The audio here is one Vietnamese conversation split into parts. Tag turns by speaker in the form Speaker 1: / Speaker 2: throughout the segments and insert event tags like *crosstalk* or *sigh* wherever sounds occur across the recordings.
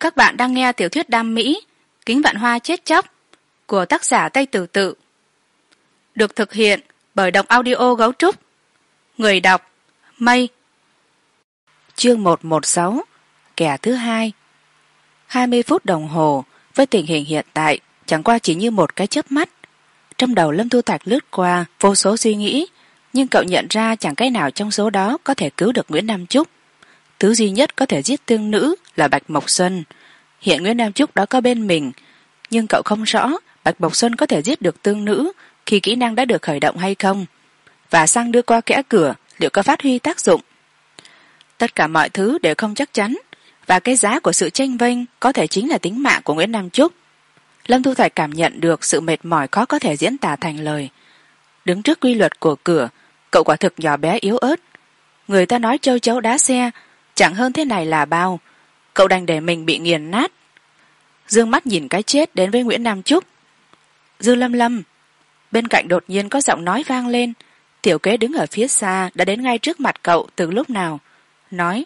Speaker 1: các bạn đang nghe tiểu thuyết đam mỹ, kính vạn hoa chết chóc, của tác giả tây tử tự. Được thực hiện bởi đọc audio gấu trúc. Người đọc, mây. Chương một một sáu, kẻ thứ hai. Hai mươi phút đồng hồ với tình hình hiện tại chẳng qua chỉ như một cái chớp mắt. Trong đầu lâm thu thạch lướt qua vô số suy nghĩ, nhưng cậu nhận ra chẳng cái nào trong số đó có thể cứu được nguyễn nam trúc thứ duy nhất có thể giết tương nữ là bạch mộc xuân. Hiện nguyễn nam trúc đã có bên mình, nhưng cậu không rõ bạch mộc xuân có thể giết được tương nữ khi kỹ năng đã được khởi động hay không. Và sang đưa qua kẽ cửa, liệu có phát huy tác dụng? Tất cả mọi thứ đều không chắc chắn, và cái giá của sự tranh vênh có thể chính là tính mạng của nguyễn nam trúc lâm thu thạch cảm nhận được sự mệt mỏi khó có thể diễn tả thành lời. Đứng trước quy luật của cửa, cậu quả thực nhỏ bé yếu ớt. Người ta nói châu chấu đá xe chẳng hơn thế này là bao. Cậu đành để mình bị nghiền nát. D ư ơ n g mắt nhìn cái chết đến với nguyễn nam trúc. Dư lâm lâm, bên cạnh đột nhiên có giọng nói vang lên. Tiểu kế đứng ở phía xa, đã đến ngay trước mặt cậu từ lúc nào. Nói,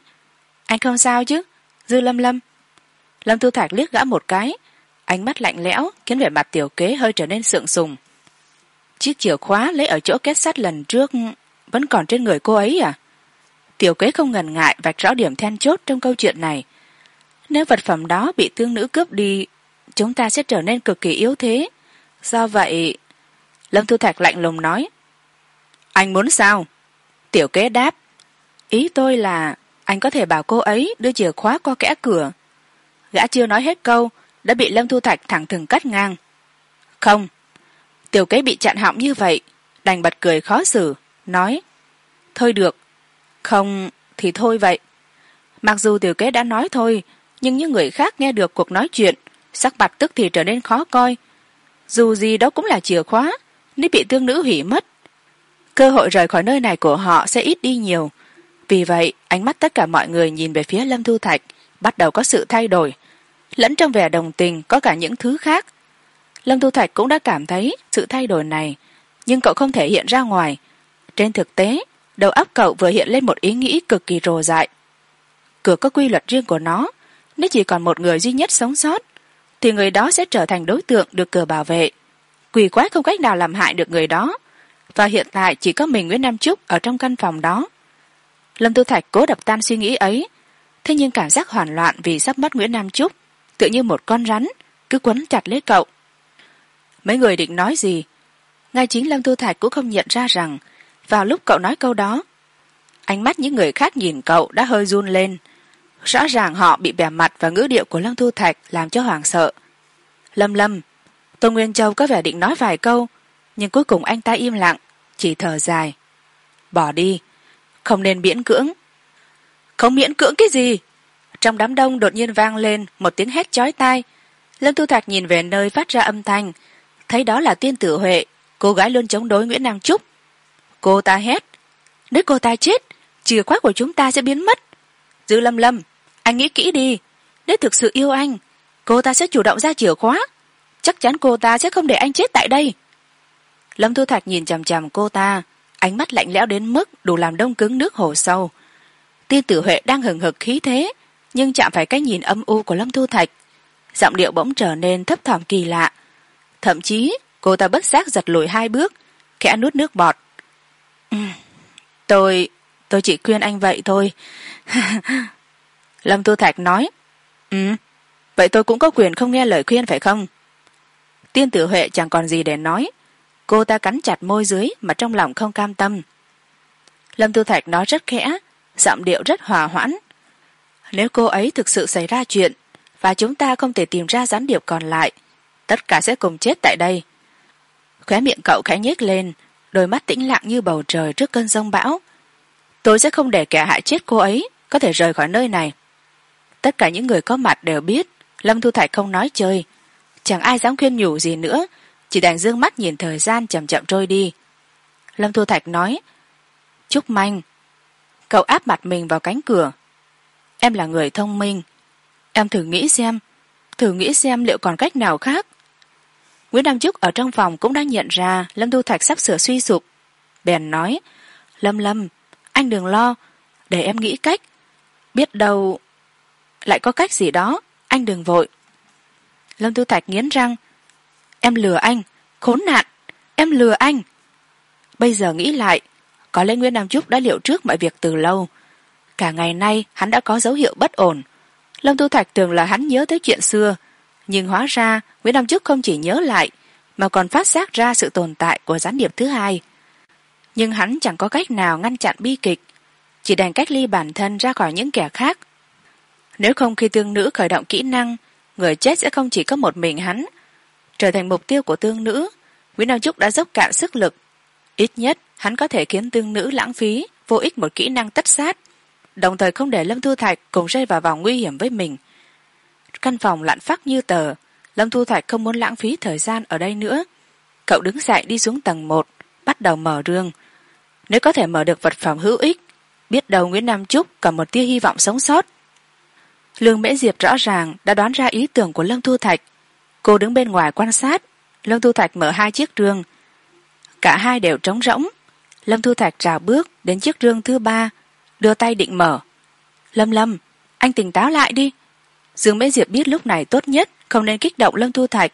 Speaker 1: anh không sao chứ, dư lâm lâm? Lâm thu thạch liếc gã một cái. Ánh mắt lạnh lẽo khiến vẻ mặt tiểu kế hơi trở nên sượng sùng. Chiếc chìa khóa lấy ở chỗ kết sắt lần trước vẫn còn trên người cô ấy à? Tiểu kế không ngần ngại vạch rõ điểm then chốt trong câu chuyện này. Nếu vật phẩm đó bị tương nữ cướp đi, chúng ta sẽ trở nên cực kỳ yếu thế. Do vậy, lâm thu thạch lạnh lùng nói, anh muốn sao? Tiểu kế đáp, ý tôi là anh có thể bảo cô ấy đưa chìa khóa qua kẽ cửa. Gã chưa nói hết câu, đã bị lâm thu thạch thẳng thừng cắt ngang. Không. Tiểu kế bị chặn họng như vậy, đành bật cười khó xử, nói, thôi được không, thì thôi vậy. Mặc dù tiểu kế đã nói thôi, nhưng những người khác nghe được cuộc nói chuyện, sắc mặt tức thì trở nên khó coi. Dù gì đó cũng là chìa khóa, nếu bị tương nữ hủy mất, cơ hội rời khỏi nơi này của họ sẽ ít đi nhiều. Vì vậy, ánh mắt tất cả mọi người nhìn về phía lâm thu thạch bắt đầu có sự thay đổi, lẫn trong vẻ đồng tình có cả những thứ khác. Lâm thu thạch cũng đã cảm thấy sự thay đổi này, nhưng cậu không thể hiện ra ngoài. Trên thực tế đầu óc cậu vừa hiện lên một ý nghĩ cực kỳ rồ dại. Cửa có quy luật riêng của nó. Nếu chỉ còn một người duy nhất sống sót, thì người đó sẽ trở thành đối tượng được cửa bảo vệ. Quỷ quái không cách nào làm hại được người đó. Và hiện tại chỉ có mình nguyễn nam trúc ở trong căn phòng đó. Lâm tư thạch cố đập tan suy nghĩ ấy. Thế nhưng cảm giác hoảng loạn vì sắp mất nguyễn nam trúc, tự như một con rắn, cứ quấn chặt lấy cậu. Mấy người định nói gì, ngay chính lâm tư thạch cũng không nhận ra rằng vào lúc cậu nói câu đó, ánh mắt những người khác nhìn cậu đã hơi run lên. Rõ ràng họ bị bẻ mặt và ngữ điệu của lâm thu thạch làm cho hoảng sợ. Lâm lâm, tô nguyên châu có vẻ định nói vài câu, nhưng cuối cùng anh ta im lặng, chỉ thở dài. Bỏ đi, không nên miễn cưỡng. Không miễn cưỡng cái gì? Trong đám đông đột nhiên vang lên một tiếng hét chói tai. Lâm thu thạch nhìn về nơi phát ra âm thanh, thấy đó là tiên tử huệ, cô gái luôn chống đối nguyễn nam trúc cô ta hét. Nếu cô ta chết, chìa khóa của chúng ta sẽ biến mất. Dư lâm lâm, anh nghĩ kỹ đi. Nếu thực sự yêu anh, cô ta sẽ chủ động ra chìa khóa. Chắc chắn cô ta sẽ không để anh chết tại đây. Lâm thu thạch nhìn chằm chằm cô ta. Ánh mắt lạnh lẽo đến mức đủ làm đông cứng nước hồ sâu. Tiên tử huệ đang hừng hực khí thế, nhưng chạm phải cái nhìn âm u của lâm thu thạch, giọng điệu bỗng trở nên thấp thỏm kỳ lạ. Thậm chí, cô ta bất giác giật lùi hai bước, khẽ nuốt nước bọt. Ừ. tôi tôi chỉ khuyên anh vậy thôi. *laughs* Lâm tu thạch nói ừ vậy tôi cũng có quyền không nghe lời khuyên phải không? Tiên tử huệ chẳng còn gì để nói. Cô ta cắn chặt môi dưới mà trong lòng không cam tâm. Lâm tu thạch nói rất khẽ, giọng điệu rất hòa hoãn. Nếu cô ấy thực sự xảy ra chuyện, và chúng ta không thể tìm ra gián điệp còn lại, tất cả sẽ cùng chết tại đây. Khóe miệng cậu khẽ nhếch lên đôi mắt tĩnh lặng như bầu trời trước cơn giông bão. Tôi sẽ không để kẻ hại chết cô ấy, có thể rời khỏi nơi này. Tất cả những người có mặt đều biết, lâm thu thạch không nói chơi. Chẳng ai dám khuyên nhủ gì nữa, chỉ đành d ư ơ n g mắt nhìn thời gian chầm chậm trôi đi. Lâm thu thạch nói, Chúc manh, cậu áp mặt mình vào cánh cửa. Em là người thông minh. Em thử nghĩ xem, thử nghĩ xem liệu còn cách nào khác nguyễn nam trúc ở trong phòng cũng đã nhận ra lâm thu thạch sắp sửa suy sụp. Bèn nói, lâm lâm, anh đừng lo, để em nghĩ cách. Biết đâu lại có cách gì đó, anh đừng vội. Lâm thu thạch nghiến răng, em lừa anh, khốn nạn, em lừa anh. Bây giờ nghĩ lại, có lẽ nguyễn nam trúc đã liệu trước mọi việc từ lâu. Cả ngày nay hắn đã có dấu hiệu bất ổn. Lâm thu thạch tưởng là hắn nhớ tới chuyện xưa nhưng hóa ra, nguyễn nam chức không chỉ nhớ lại, mà còn phát giác ra sự tồn tại của gián điệp thứ hai. Nhưng hắn chẳng có cách nào ngăn chặn bi kịch, chỉ đành cách ly bản thân ra khỏi những kẻ khác. Nếu không khi tương nữ khởi động kỹ năng, người chết sẽ không chỉ có một mình hắn. Trở thành mục tiêu của tương nữ, nguyễn nam trúc đã dốc cạn sức lực. Ít nhất, hắn có thể khiến tương nữ lãng phí vô ích một kỹ năng tất sát, đồng thời không để lâm thu thạch cùng rơi vào vòng nguy hiểm với mình căn phòng lặn phắc như tờ. Lâm thu thạch không muốn lãng phí thời gian ở đây nữa. Cậu đứng dậy đi xuống tầng một, bắt đầu mở rương nếu có thể mở được vật phẩm hữu ích, biết đâu nguyễn nam trúc còn một tia hy vọng sống sót. Lương mễ diệp rõ ràng đã đoán ra ý tưởng của lâm thu thạch. Cô đứng bên ngoài quan sát. Lâm thu thạch mở hai chiếc rương. Cả hai đều trống rỗng. Lâm thu thạch trào bước đến chiếc rương thứ ba, đưa tay định mở. Lâm lâm, anh tỉnh táo lại đi dương mễ diệp biết lúc này tốt nhất không nên kích động lâm thu thạch,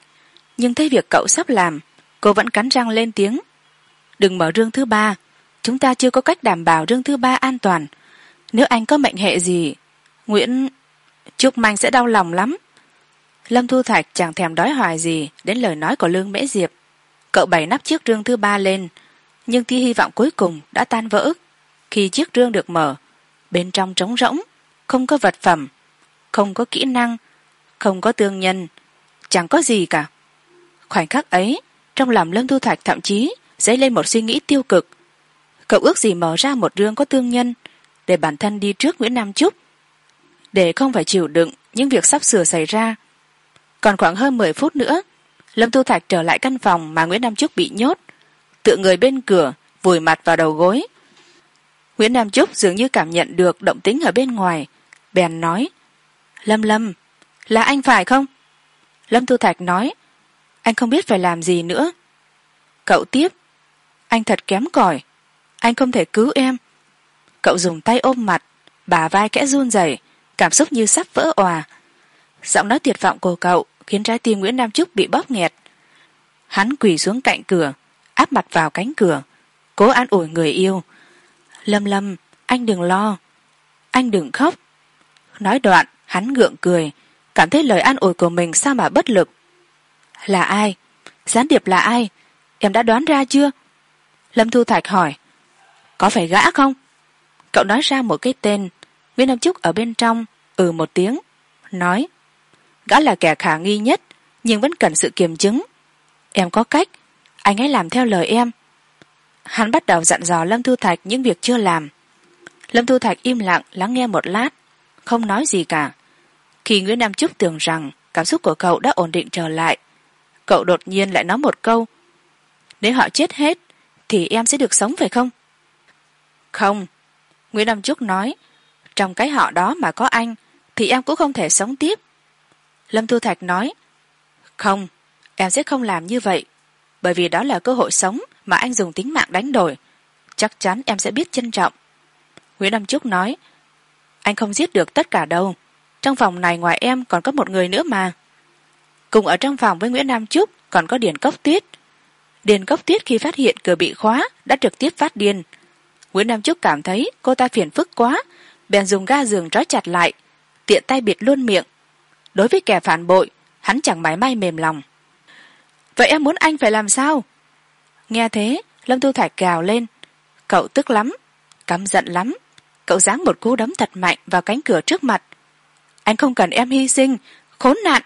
Speaker 1: nhưng thấy việc cậu sắp làm, cô vẫn cắn răng lên tiếng. Đừng mở rương thứ ba, chúng ta chưa có cách đảm bảo rương thứ ba an toàn. Nếu anh có mệnh hệ gì, nguyễn trúc manh sẽ đau lòng lắm. Lâm thu thạch chẳng thèm đói hoài gì đến lời nói của lương mễ diệp. Cậu bày nắp chiếc rương thứ ba lên, nhưng tia hy vọng cuối cùng đã tan vỡ. Khi chiếc rương được mở, bên trong trống rỗng, không có vật phẩm không có kỹ năng, không có tương nhân, chẳng có gì cả. Khoảnh khắc ấy, trong lòng lâm thu thạch thậm chí dấy lên một suy nghĩ tiêu cực. Cậu ước gì mở ra một rương có tương nhân để bản thân đi trước nguyễn nam trúc, để không phải chịu đựng những việc sắp sửa xảy ra. Còn khoảng hơn mười phút nữa, lâm thu thạch trở lại căn phòng mà nguyễn nam trúc bị nhốt, tựa người bên cửa, vùi mặt vào đầu gối. Nguyễn nam trúc dường như cảm nhận được động tính ở bên ngoài, bèn nói lâm lâm, là anh phải không? Lâm thu thạch nói, anh không biết phải làm gì nữa. Cậu tiếp, anh thật kém cỏi, anh không thể cứu em. Cậu dùng tay ôm mặt bà vai kẽ run rẩy, cảm xúc như sắp vỡ òa. Giọng nói tuyệt vọng của cậu khiến trái tim nguyễn nam trúc bị bóp nghẹt. Hắn quỳ xuống cạnh cửa, áp mặt vào cánh cửa, cố an ủi người yêu. Lâm lâm, anh đừng lo, anh đừng khóc nói đoạn, hắn gượng cười, cảm thấy lời an ủi của mình sao mà bất lực. Là ai? Gián điệp là ai? Em đã đoán ra chưa? Lâm thu thạch hỏi. Có phải gã không? Cậu nói ra một cái tên, nguyễn nam trúc ở bên trong ừ một tiếng, nói. Gã là kẻ khả nghi nhất, nhưng vẫn cần sự kiểm chứng. Em có cách, anh ấy làm theo lời em. Hắn bắt đầu dặn dò lâm thu thạch những việc chưa làm. Lâm thu thạch im lặng lắng nghe một lát không nói gì cả. Khi nguyễn nam trúc tưởng rằng cảm xúc của cậu đã ổn định trở lại, cậu đột nhiên lại nói một câu, nếu họ chết hết, thì em sẽ được sống phải không? Không, nguyễn nam trúc nói, trong cái họ đó mà có anh, thì em cũng không thể sống tiếp. Lâm thu thạch nói, không, em sẽ không làm như vậy, bởi vì đó là cơ hội sống mà anh dùng tính mạng đánh đổi, chắc chắn em sẽ biết trân trọng. Nguyễn nam trúc nói anh không giết được tất cả đâu. Trong phòng này ngoài em còn có một người nữa mà. Cùng ở trong phòng với nguyễn nam trúc còn có điền cốc tuyết điền cốc tuyết khi phát hiện cửa bị khóa đã trực tiếp phát điên. Nguyễn nam trúc cảm thấy cô ta phiền phức quá, bèn dùng ga giường trói chặt lại, tiện tay bịt luôn miệng. Đối với kẻ phản bội, hắn chẳng mãi may mềm lòng. Vậy em muốn anh phải làm sao? Nghe thế, lâm thu thạch gào lên. Cậu tức lắm, căm giận lắm cậu giáng một cú đấm thật mạnh vào cánh cửa trước mặt. Anh không cần em hy sinh, khốn nạn.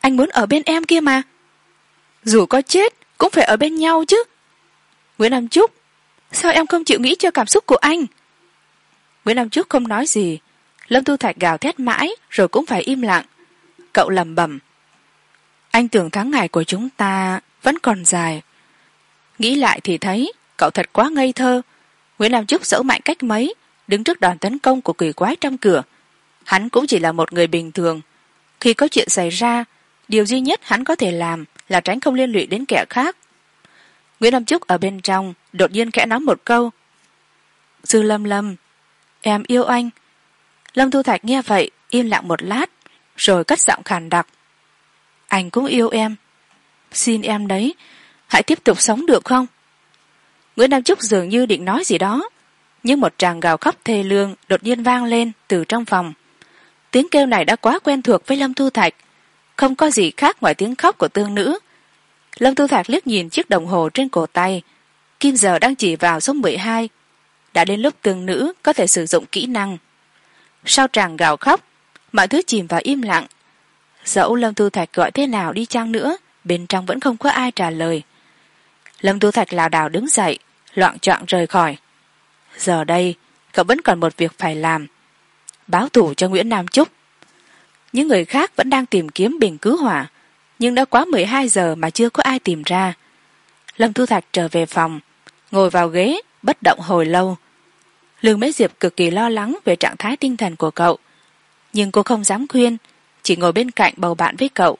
Speaker 1: Anh muốn ở bên em kia mà. Dù có chết, cũng phải ở bên nhau chứ. Nguyễn nam trúc sao em không chịu nghĩ cho cảm xúc của anh? Nguyễn nam trúc không nói gì. Lâm tu thạch gào thét mãi, rồi cũng phải im lặng. Cậu lẩm bẩm. Anh tưởng tháng ngày của chúng ta vẫn còn dài. Nghĩ lại thì thấy, cậu thật quá ngây thơ. Nguyễn nam trúc dẫu mạnh cách mấy đứng trước đòn tấn công của quỷ quái trong cửa. Hắn cũng chỉ là một người bình thường. Khi có chuyện xảy ra, điều duy nhất hắn có thể làm là tránh không liên lụy đến kẻ khác. Nguyễn nam trúc ở bên trong đột nhiên khẽ nói một câu. "Sư lâm lâm, em yêu anh. Lâm thu thạch nghe vậy, im lặng một lát, rồi cất giọng khàn đặc. Anh cũng yêu em. Xin em đấy, hãy tiếp tục sống được không? Nguyễn nam trúc dường như định nói gì đó nhưng một tràng gào khóc thê lương đột nhiên vang lên từ trong phòng. Tiếng kêu này đã quá quen thuộc với lâm thu thạch. Không có gì khác ngoài tiếng khóc của tương nữ. Lâm thu thạch liếc nhìn chiếc đồng hồ trên cổ tay. Kim giờ đang chỉ vào số mười hai. Đã đến lúc tương nữ có thể sử dụng kỹ năng. Sau tràng gào khóc, mọi thứ chìm vào im lặng. Dẫu lâm thu thạch gọi thế nào đi chăng nữa, bên trong vẫn không có ai trả lời. Lâm thu thạch lảo đảo đứng dậy loạng choạng rời khỏi giờ đây, cậu vẫn còn một việc phải làm. Báo thủ cho nguyễn nam trúc những người khác vẫn đang tìm kiếm bình cứu hỏa, nhưng đã quá mười hai giờ mà chưa có ai tìm ra. Lâm thu thạch trở về phòng, ngồi vào ghế, bất động hồi lâu. Lương mễ diệp cực kỳ lo lắng về trạng thái tinh thần của cậu, nhưng cô không dám khuyên, chỉ ngồi bên cạnh bầu bạn với cậu.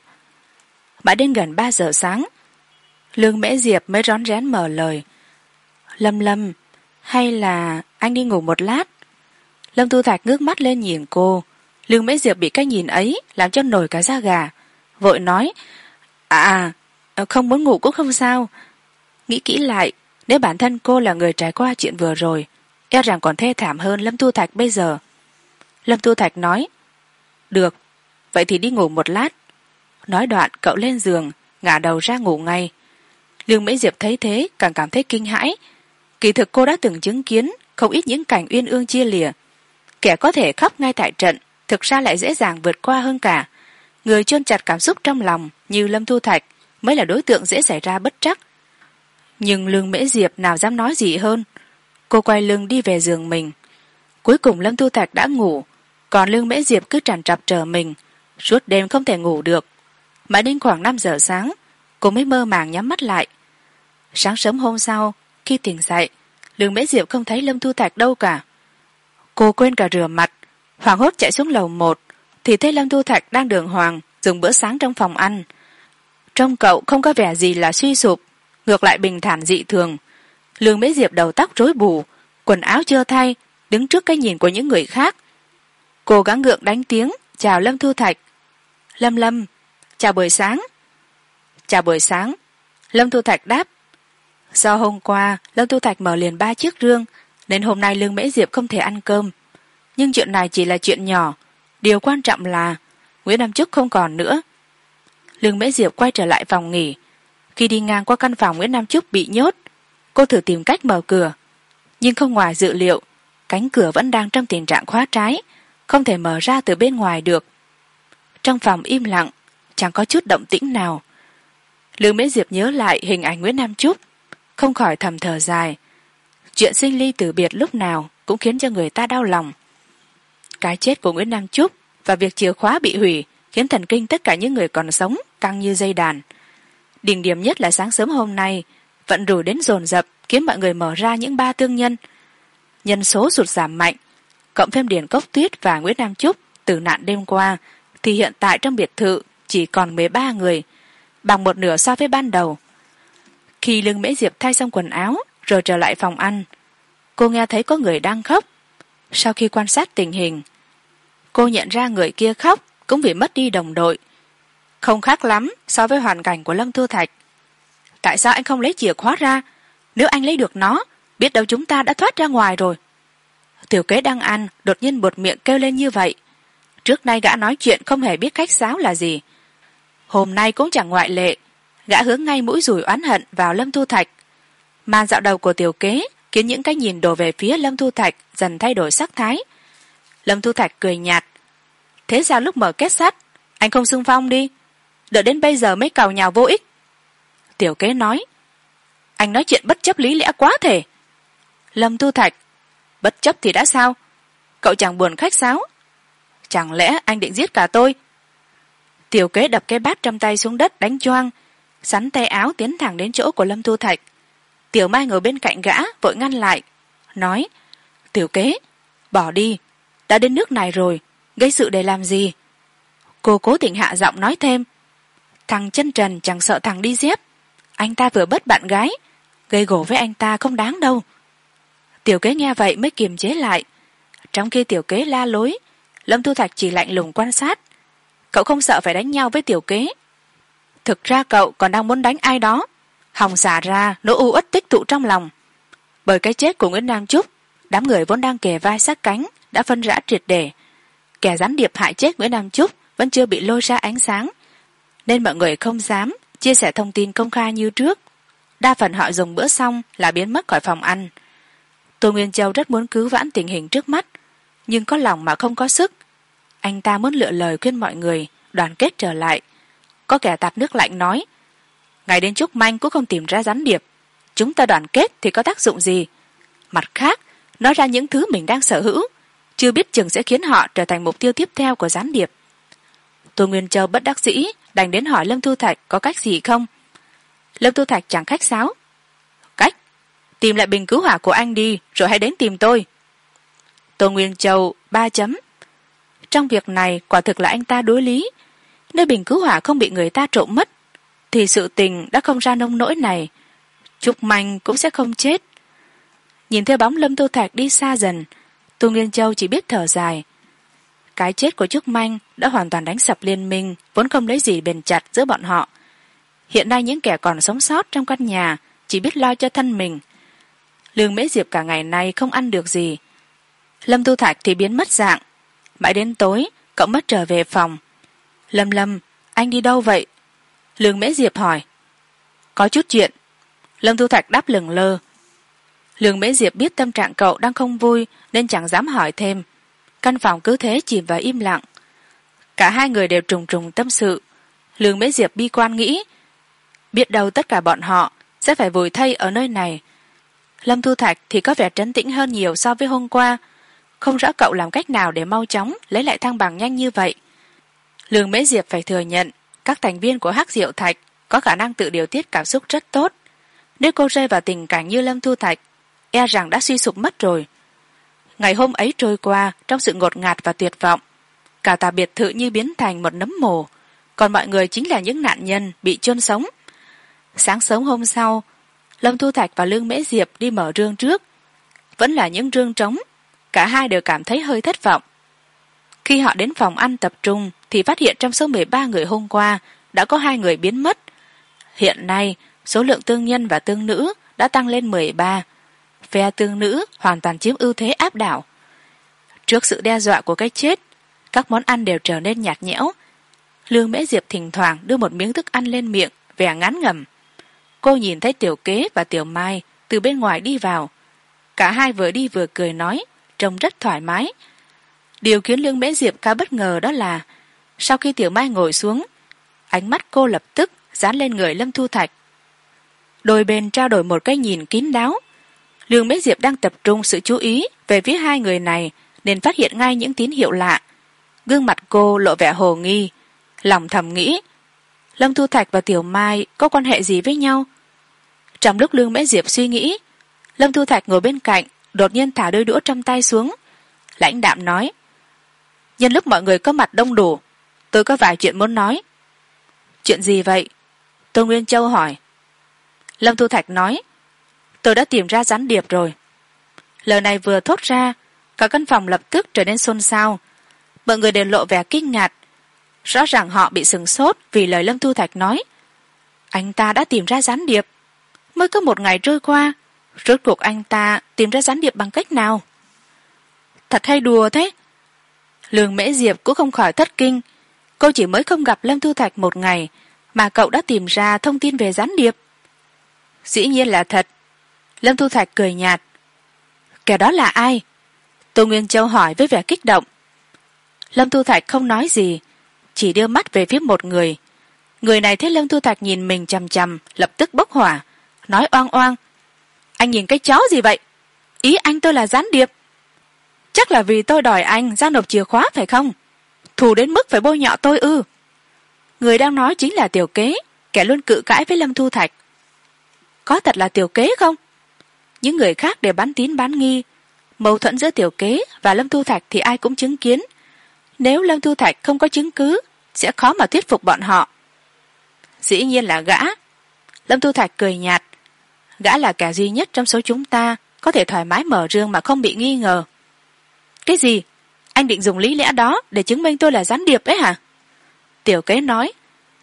Speaker 1: Mãi đến gần ba giờ sáng, lương mễ diệp mới rón rén mở lời. Lâm lâm hay là anh đi ngủ một lát? Lâm tu thạch ngước mắt lên nhìn cô. Lương mễ diệp bị cái nhìn ấy làm cho nổi cả da gà. Vội nói à, không muốn ngủ cũng không sao. Nghĩ kỹ lại nếu bản thân cô là người trải qua chuyện vừa rồi e rằng còn thê thảm hơn lâm tu thạch bây giờ. Lâm tu thạch nói được vậy thì đi ngủ một lát. Nói đoạn cậu lên giường ngả đầu ra ngủ ngay. Lương mỹ diệp thấy thế càng cảm thấy kinh hãi kỳ thực cô đã từng chứng kiến không ít những cảnh uyên ương chia lìa. Kẻ có thể khóc ngay tại trận, thực ra lại dễ dàng vượt qua hơn cả. Người chôn chặt cảm xúc trong lòng như lâm thu thạch mới là đối tượng dễ xảy ra bất trắc. Nhưng lương mễ diệp nào dám nói gì hơn? Cô quay lưng đi về giường mình. Cuối cùng lâm thu thạch đã ngủ, còn lương mễ diệp cứ trằn trọc chờ mình, suốt đêm không thể ngủ được. Mãi đến khoảng năm giờ sáng, cô mới mơ màng nhắm mắt lại. Sáng sớm hôm sau khi tỉnh dậy, lương mễ diệp không thấy lâm thu thạch đâu cả. Cô quên cả rửa mặt, hoảng hốt chạy xuống lầu một, thì thấy lâm thu thạch đang đường hoàng, dùng bữa sáng trong phòng ăn. Trông cậu không có vẻ gì là suy sụp, ngược lại bình thản dị thường. Lương mễ diệp đầu tóc rối bù, quần áo chưa thay, đứng trước cái nhìn của những người khác. Cô gắng gượng đánh tiếng, chào lâm thu thạch. Lâm lâm, chào buổi sáng. Chào buổi sáng. Lâm thu thạch đáp do hôm qua, lâm tu thạch mở liền ba chiếc rương, nên hôm nay lương mễ diệp không thể ăn cơm. Nhưng chuyện này chỉ là chuyện nhỏ. Điều quan trọng là, nguyễn nam chức không còn nữa. Lương mễ diệp quay trở lại phòng nghỉ. Khi đi ngang qua căn phòng nguyễn nam chức bị nhốt, cô thử tìm cách mở cửa. Nhưng không ngoài dự liệu, cánh cửa vẫn đang trong tình trạng khóa trái, không thể mở ra từ bên ngoài được. Trong phòng im lặng, chẳng có chút động tĩnh nào. Lương mễ diệp nhớ lại hình ảnh nguyễn nam trúc không khỏi thầm thở dài. Chuyện sinh ly từ biệt lúc nào cũng khiến cho người ta đau lòng. Cái chết của nguyễn nam trúc và việc chìa khóa bị hủy khiến thần kinh tất cả những người còn sống căng như dây đàn. Đỉnh điểm nhất là sáng sớm hôm nay, vận rủi đến dồn dập khiến mọi người mở ra những ba tương nhân. Nhân số sụt giảm mạnh, cộng thêm điền cốc tuyết và nguyễn nam trúc tử nạn đêm qua, thì hiện tại trong biệt thự chỉ còn mười ba người, bằng một nửa so với ban đầu khi lương mễ diệp thay xong quần áo, rồi trở lại phòng ăn, cô nghe thấy có người đang khóc. Sau khi quan sát tình hình, cô nhận ra người kia khóc cũng vì mất đi đồng đội. Không khác lắm so với hoàn cảnh của lâm thu thạch. Tại sao anh không lấy chìa khóa ra? Nếu anh lấy được nó, biết đâu chúng ta đã thoát ra ngoài rồi. Tiểu kế đang ăn, đột nhiên bột miệng kêu lên như vậy. Trước nay gã nói chuyện không hề biết khách sáo là gì. Hôm nay cũng chẳng ngoại lệ gã hướng ngay mũi rùi oán hận vào lâm thu thạch. Màn dạo đầu của tiểu kế khiến những cái nhìn đổ về phía lâm thu thạch dần thay đổi sắc thái. Lâm thu thạch cười nhạt. Thế sao lúc mở kết sắt, anh không xưng phong đi. Đợi đến bây giờ mới cào nhào vô ích. Tiểu kế nói. Anh nói chuyện bất chấp lý lẽ quá thể. Lâm thu thạch. Bất chấp thì đã sao? Cậu chẳng buồn khách sáo. Chẳng lẽ anh định giết cả tôi? Tiểu kế đập cái bát trong tay xuống đất đánh choang sắn tay áo tiến thẳng đến chỗ của lâm thu thạch. Tiểu mai ngồi bên cạnh gã, vội ngăn lại, nói, tiểu kế, bỏ đi, đã đến nước này rồi, gây sự để làm gì? Cô cố tình hạ giọng nói thêm, thằng chân trần chẳng sợ thằng đi dép anh ta vừa bất bạn gái, gây gổ với anh ta không đáng đâu. Tiểu kế nghe vậy mới kiềm chế lại. Trong khi tiểu kế la lối, lâm thu thạch chỉ lạnh lùng quan sát, cậu không sợ phải đánh nhau với tiểu kế thực ra cậu còn đang muốn đánh ai đó. Hòng xả ra, nỗi u uất tích tụ trong lòng. Bởi cái chết của nguyễn nam trúc, đám người vốn đang kề vai sát cánh, đã phân rã triệt để. Kẻ gián điệp hại chết nguyễn nam trúc vẫn chưa bị lôi ra ánh sáng. Nên mọi người không dám chia sẻ thông tin công khai như trước. Đa phần họ dùng bữa xong là biến mất khỏi phòng ăn. Tô nguyên châu rất muốn cứu vãn tình hình trước mắt, nhưng có lòng mà không có sức. Anh ta muốn lựa lời khuyên mọi người đoàn kết trở lại có kẻ tạt nước lạnh nói, ngày đến trúc manh cũng không tìm ra gián điệp. Chúng ta đoàn kết thì có tác dụng gì? Mặt khác, nói ra những thứ mình đang sở hữu, chưa biết chừng sẽ khiến họ trở thành mục tiêu tiếp theo của gián điệp. Tô nguyên châu bất đắc dĩ đành đến hỏi lâm thu thạch có cách gì không. Lâm thu thạch chẳng khách sáo. Cách? Tìm lại bình cứu hỏa của anh đi, rồi hãy đến tìm tôi. Tô nguyên châu ba chấm. Trong việc này quả thực là anh ta đối lý nơi bình cứu hỏa không bị người ta trộm mất, thì sự tình đã không ra nông nỗi này. Trúc manh cũng sẽ không chết. Nhìn theo bóng lâm tô thạch đi xa dần tô nghiên châu chỉ biết thở dài. Cái chết của trúc manh đã hoàn toàn đánh sập liên minh, vốn không lấy gì bền chặt giữa bọn họ. Hiện nay những kẻ còn sống sót trong căn nhà chỉ biết lo cho thân mình. Lương mễ diệp cả ngày nay không ăn được gì. Lâm tu thạch thì biến mất dạng. Mãi đến tối, cậu mất trở về phòng lâm lâm, anh đi đâu vậy? Lương mễ diệp hỏi. Có chút chuyện. Lâm thu thạch đáp lừng lơ. Lương mễ diệp biết tâm trạng cậu đang không vui, nên chẳng dám hỏi thêm. Căn phòng cứ thế chìm vào im lặng. Cả hai người đều trùng trùng tâm sự. Lương mễ diệp bi quan nghĩ, biết đâu tất cả bọn họ sẽ phải vùi thây ở nơi này. Lâm thu thạch thì có vẻ trấn tĩnh hơn nhiều so với hôm qua. Không rõ cậu làm cách nào để mau chóng lấy lại thăng bằng nhanh như vậy lương mễ diệp phải thừa nhận, các thành viên của hắc diệu thạch có khả năng tự điều tiết cảm xúc rất tốt. Nếu cô rơi vào tình cảnh như lâm thu thạch e rằng đã suy sụp mất rồi. Ngày hôm ấy trôi qua trong sự ngột ngạt và tuyệt vọng, cả tà biệt thự như biến thành một nấm mồ, còn mọi người chính là những nạn nhân bị chôn sống. Sáng sớm hôm sau, lâm thu thạch và lương mễ diệp đi mở rương trước. Vẫn là những rương trống, cả hai đều cảm thấy hơi thất vọng. Khi họ đến phòng ăn tập trung thì phát hiện trong số mười ba người hôm qua đã có hai người biến mất. Hiện nay, số lượng tương nhân và tương nữ đã tăng lên mười ba. Phe tương nữ hoàn toàn chiếm ưu thế áp đảo. Trước sự đe dọa của cái chết, các món ăn đều trở nên nhạt nhẽo. Lương mễ diệp thỉnh thoảng đưa một miếng thức ăn lên miệng, vẻ ngán ngẩm. cô nhìn thấy tiểu kế và tiểu mai từ bên ngoài đi vào. Cả hai vừa đi vừa cười nói, trông rất thoải mái. Điều khiến lương mễ diệp khá bất ngờ đó là sau khi tiểu mai ngồi xuống, ánh mắt cô lập tức dán lên người lâm thu thạch. Đôi bên trao đổi một cái nhìn kín đáo. Lương mễ diệp đang tập trung sự chú ý về phía hai người này nên phát hiện ngay những tín hiệu lạ. Gương mặt cô lộ vẻ hồ nghi, lòng thầm nghĩ, lâm thu thạch và tiểu mai có quan hệ gì với nhau? Trong lúc lương mễ diệp suy nghĩ, lâm thu thạch ngồi bên cạnh, đột nhiên thả đôi đũa trong tay xuống. Lãnh đạm nói, nhân lúc mọi người có mặt đông đủ tôi có vài chuyện muốn nói. Chuyện gì vậy? Tô nguyên châu hỏi. Lâm thu thạch nói. Tôi đã tìm ra gián điệp rồi. Lời này vừa thốt ra, cả căn phòng lập tức trở nên xôn xao. Mọi người đều lộ vẻ kinh ngạc. Rõ ràng họ bị sửng sốt vì lời lâm thu thạch nói. Anh ta đã tìm ra gián điệp. Mới có một ngày trôi qua, rốt cuộc anh ta tìm ra gián điệp bằng cách nào? Thật hay đùa thế? Lường mễ diệp cũng không khỏi thất kinh cô chỉ mới không gặp lâm thu thạch một ngày, mà cậu đã tìm ra thông tin về gián điệp. Dĩ nhiên là thật. Lâm thu thạch cười nhạt. Kẻ đó là ai? Tô nguyên châu hỏi với vẻ kích động. Lâm thu thạch không nói gì, chỉ đưa mắt về phía một người. Người này thấy lâm thu thạch nhìn mình chằm chằm, lập tức bốc hỏa, nói oang oang. Anh nhìn cái chó gì vậy? Ý anh tôi là gián điệp. Chắc là vì tôi đòi anh ra nộp chìa khóa phải không? Thù đến mức phải bôi nhọ tôi ư? Người đang nói chính là tiểu kế, kẻ luôn cự cãi với lâm thu thạch. Có thật là tiểu kế không? Những người khác đều bán tín bán nghi. Mâu thuẫn giữa tiểu kế và lâm thu thạch thì ai cũng chứng kiến. Nếu lâm thu thạch không có chứng cứ, sẽ khó mà thuyết phục bọn họ. Dĩ nhiên là gã. Lâm thu thạch cười nhạt. Gã là kẻ duy nhất trong số chúng ta có thể thoải mái mở rương mà không bị nghi ngờ. Cái gì? Anh định dùng lý lẽ đó để chứng minh tôi là gián điệp ấy hả? Tiểu kế nói,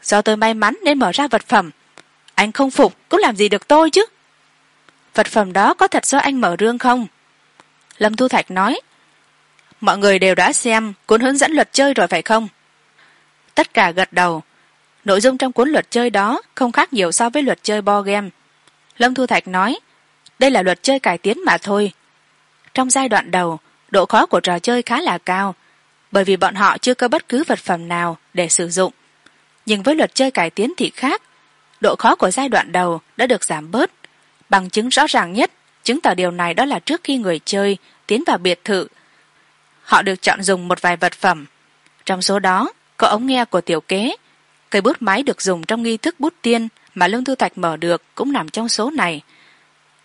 Speaker 1: do tôi may mắn nên mở ra vật phẩm. Anh không phục cũng làm gì được tôi chứ? Vật phẩm đó có thật do anh mở rương không? Lâm thu thạch nói, mọi người đều đã xem cuốn hướng dẫn luật chơi rồi phải không? Tất cả gật đầu. Nội dung trong cuốn luật chơi đó không khác nhiều so với luật chơi bo game. Lâm thu thạch nói, đây là luật chơi cải tiến mà thôi. Trong giai đoạn đầu độ khó của trò chơi khá là cao, bởi vì bọn họ chưa có bất cứ vật phẩm nào để sử dụng. Nhưng với luật chơi cải tiến thì khác, độ khó của giai đoạn đầu đã được giảm bớt. Bằng chứng rõ ràng nhất, chứng tỏ điều này đó là trước khi người chơi tiến vào biệt thự, họ được chọn dùng một vài vật phẩm. Trong số đó, có ống nghe của tiểu kế, cây bút máy được dùng trong nghi thức bút tiên mà lâm thu thạch mở được cũng nằm trong số này.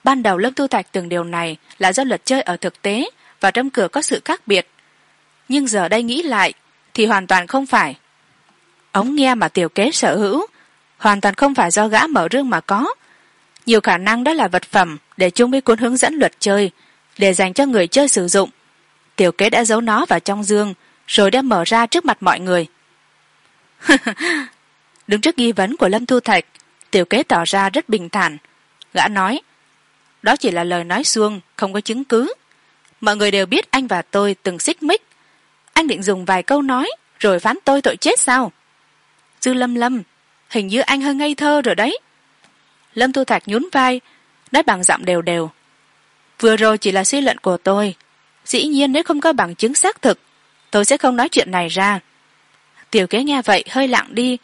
Speaker 1: Ban đầu lâm thu thạch từng điều này là do luật chơi ở thực tế và trong cửa có sự khác biệt. Nhưng giờ đây nghĩ lại, thì hoàn toàn không phải. Ống nghe mà tiểu kế sở hữu, hoàn toàn không phải do gã mở rương mà có. Nhiều khả năng đó là vật phẩm để chung với cuốn hướng dẫn luật chơi, để dành cho người chơi sử dụng. Tiểu kế đã giấu nó vào trong dương, rồi đem mở ra trước mặt mọi người. *laughs* Đứng trước nghi vấn của lâm thu thạch, tiểu kế tỏ ra rất bình thản. Gã nói, đó chỉ là lời nói suông không có chứng cứ mọi người đều biết anh và tôi từng xích mích. Anh định dùng vài câu nói rồi phán tôi tội chết sao? Dư lâm lâm, hình như anh hơi ngây thơ rồi đấy. Lâm thu thạch nhún vai, nói bằng giọng đều đều. Vừa rồi chỉ là suy luận của tôi. Dĩ nhiên nếu không có bằng chứng xác thực, tôi sẽ không nói chuyện này ra. Tiểu kế nghe vậy hơi lặng đi,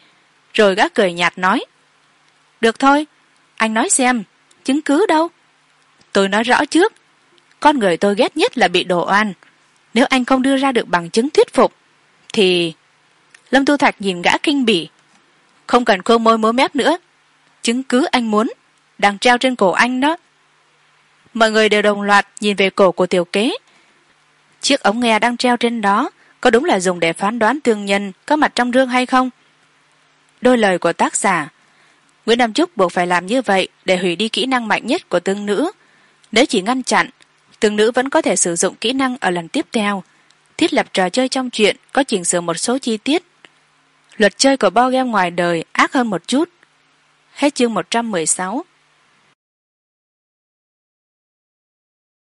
Speaker 1: rồi gã cười nhạt nói. Được thôi, anh nói xem, chứng cứ đâu? Tôi nói rõ trước con người tôi ghét nhất là bị đồ oan. Nếu anh không đưa ra được bằng chứng thuyết phục, thì lâm tu thạch nhìn gã kinh bỉ. Không cần khô môi múa mép nữa. Chứng cứ anh muốn đang treo trên cổ anh đó. Mọi người đều đồng loạt nhìn về cổ của tiểu kế. Chiếc ống nghe đang treo trên đó có đúng là dùng để phán đoán tương nhân có mặt trong rương hay không? Đôi lời của tác giả. Nguyễn nam trúc buộc phải làm như vậy để hủy đi kỹ năng mạnh nhất của tương nữ. Nếu chỉ ngăn chặn tương nữ vẫn có thể sử dụng kỹ năng ở lần tiếp theo. Thiết lập trò chơi trong chuyện có chỉnh sửa một số chi tiết. Luật chơi của bo game ngoài đời ác hơn một chút. Hết chương một trăm mười sáu.